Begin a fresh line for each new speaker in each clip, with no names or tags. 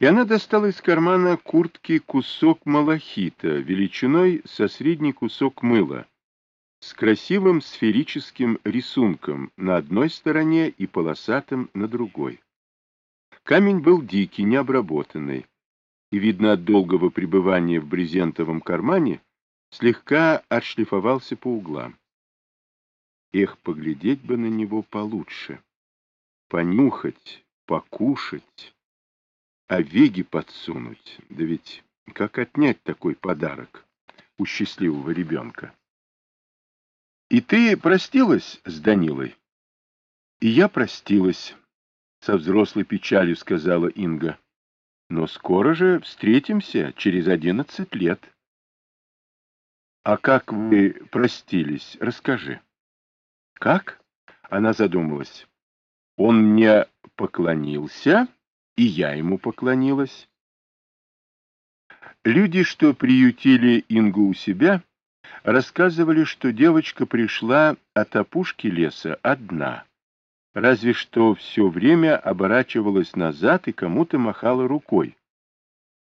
И она достала из кармана куртки кусок малахита, величиной со средний кусок мыла, с красивым сферическим рисунком на одной стороне и полосатым на другой. Камень был дикий, необработанный, и, видно, от долгого пребывания в брезентовом кармане слегка отшлифовался по углам. Эх, поглядеть бы на него получше, понюхать, покушать, а веги подсунуть. Да ведь как отнять такой подарок у счастливого ребенка? И ты простилась с Данилой? И я простилась, со взрослой печалью сказала Инга. Но скоро же встретимся, через одиннадцать лет. А как вы простились, расскажи. Как? Она задумалась. Он мне поклонился, и я ему поклонилась. Люди, что приютили Ингу у себя, рассказывали, что девочка пришла от опушки леса одна, разве что все время оборачивалась назад и кому-то махала рукой.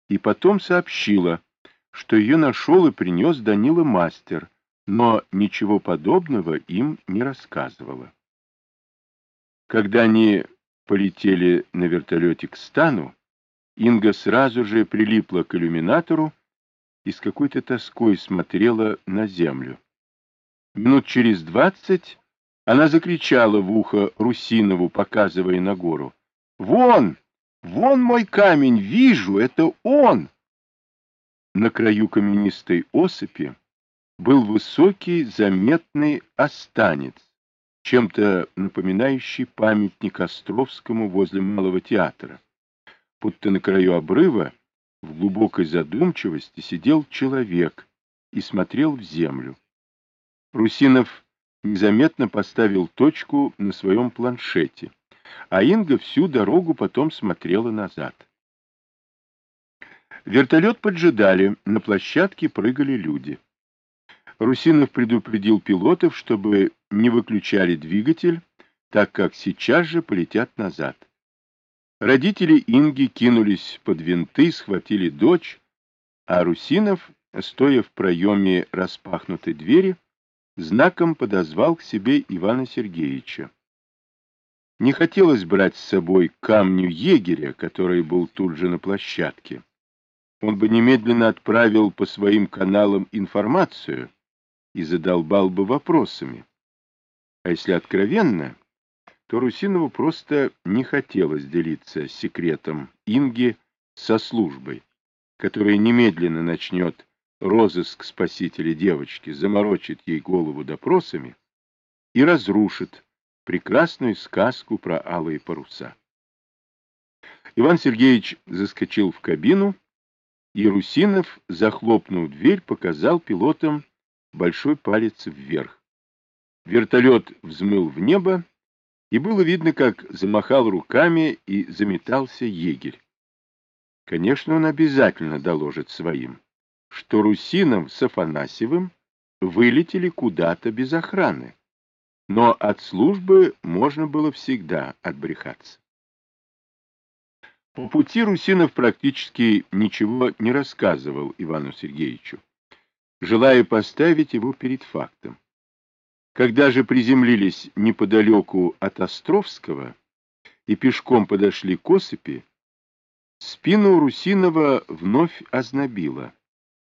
И потом сообщила, что ее нашел и принес Данила мастер, но ничего подобного им не рассказывала. Когда они полетели на вертолете к стану, Инга сразу же прилипла к иллюминатору и с какой-то тоской смотрела на землю. Минут через двадцать она закричала в ухо Русинову, показывая на гору. «Вон! Вон мой камень! Вижу! Это он!» На краю каменистой осыпи был высокий заметный останец, чем-то напоминающий памятник Островскому возле Малого театра. Будто на краю обрыва в глубокой задумчивости сидел человек и смотрел в землю. Русинов незаметно поставил точку на своем планшете, а Инга всю дорогу потом смотрела назад. Вертолет поджидали, на площадке прыгали люди. Русинов предупредил пилотов, чтобы не выключали двигатель, так как сейчас же полетят назад. Родители Инги кинулись под винты, схватили дочь, а Русинов, стоя в проеме распахнутой двери, знаком подозвал к себе Ивана Сергеевича. Не хотелось брать с собой камню егеря, который был тут же на площадке. Он бы немедленно отправил по своим каналам информацию, и задолбал бы вопросами. А если откровенно, то Русинову просто не хотелось делиться секретом Инги со службой, которая немедленно начнет розыск спасителя девочки, заморочит ей голову допросами и разрушит прекрасную сказку про алые паруса. Иван Сергеевич заскочил в кабину, и Русинов, захлопнув дверь, показал пилотам большой палец вверх. Вертолет взмыл в небо, и было видно, как замахал руками и заметался егерь. Конечно, он обязательно доложит своим, что Русинов с Афанасьевым вылетели куда-то без охраны, но от службы можно было всегда отбрехаться. По пути Русинов практически ничего не рассказывал Ивану Сергеевичу желая поставить его перед фактом. Когда же приземлились неподалеку от Островского и пешком подошли к осыпи, спину Русинова вновь ознобило.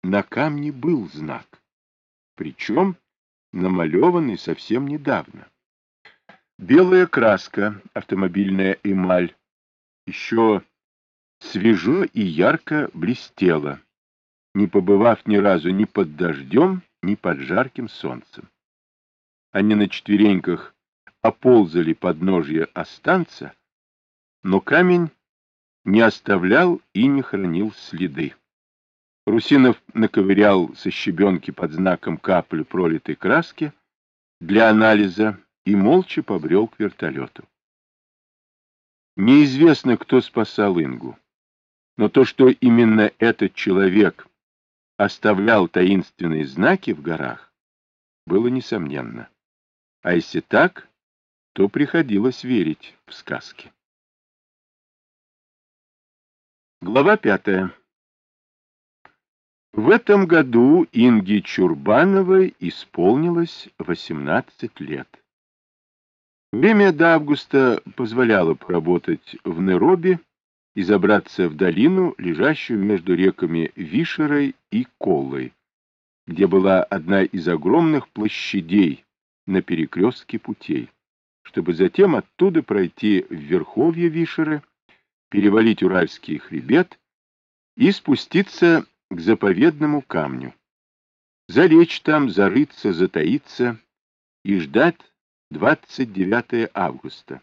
На камне был знак, причем намалеванный совсем недавно. Белая краска, автомобильная эмаль, еще свежо и ярко блестела не побывав ни разу ни под дождем, ни под жарким солнцем. Они на четвереньках оползали подножье останца, но камень не оставлял и не хранил следы. Русинов наковырял со щебенки под знаком каплю пролитой краски для анализа и молча побрел к вертолету. Неизвестно, кто спасал Ингу, но то, что именно этот человек оставлял таинственные знаки в горах, было несомненно. А если так, то приходилось верить в сказки. Глава пятая. В этом году Инге Чурбановой исполнилось 18 лет. Время до августа позволяло поработать в Нероби и забраться в долину, лежащую между реками Вишерой и Колой, где была одна из огромных площадей на перекрестке путей, чтобы затем оттуда пройти в верховье Вишеры, перевалить Уральский хребет и спуститься к заповедному камню. Залечь там, зарыться, затаиться и ждать 29 августа,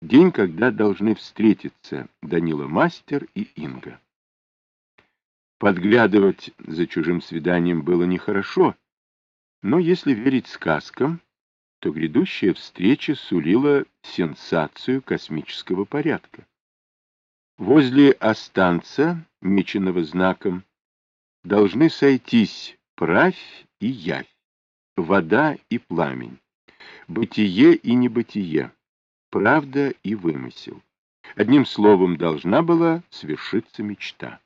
день, когда должны встретиться Данила Мастер и Инга. Подглядывать за чужим свиданием было нехорошо, но если верить сказкам, то грядущая встреча сулила сенсацию космического порядка. Возле останца, меченного знаком, должны сойтись правь и явь, вода и пламень, бытие и небытие, правда и вымысел. Одним словом, должна была свершиться мечта.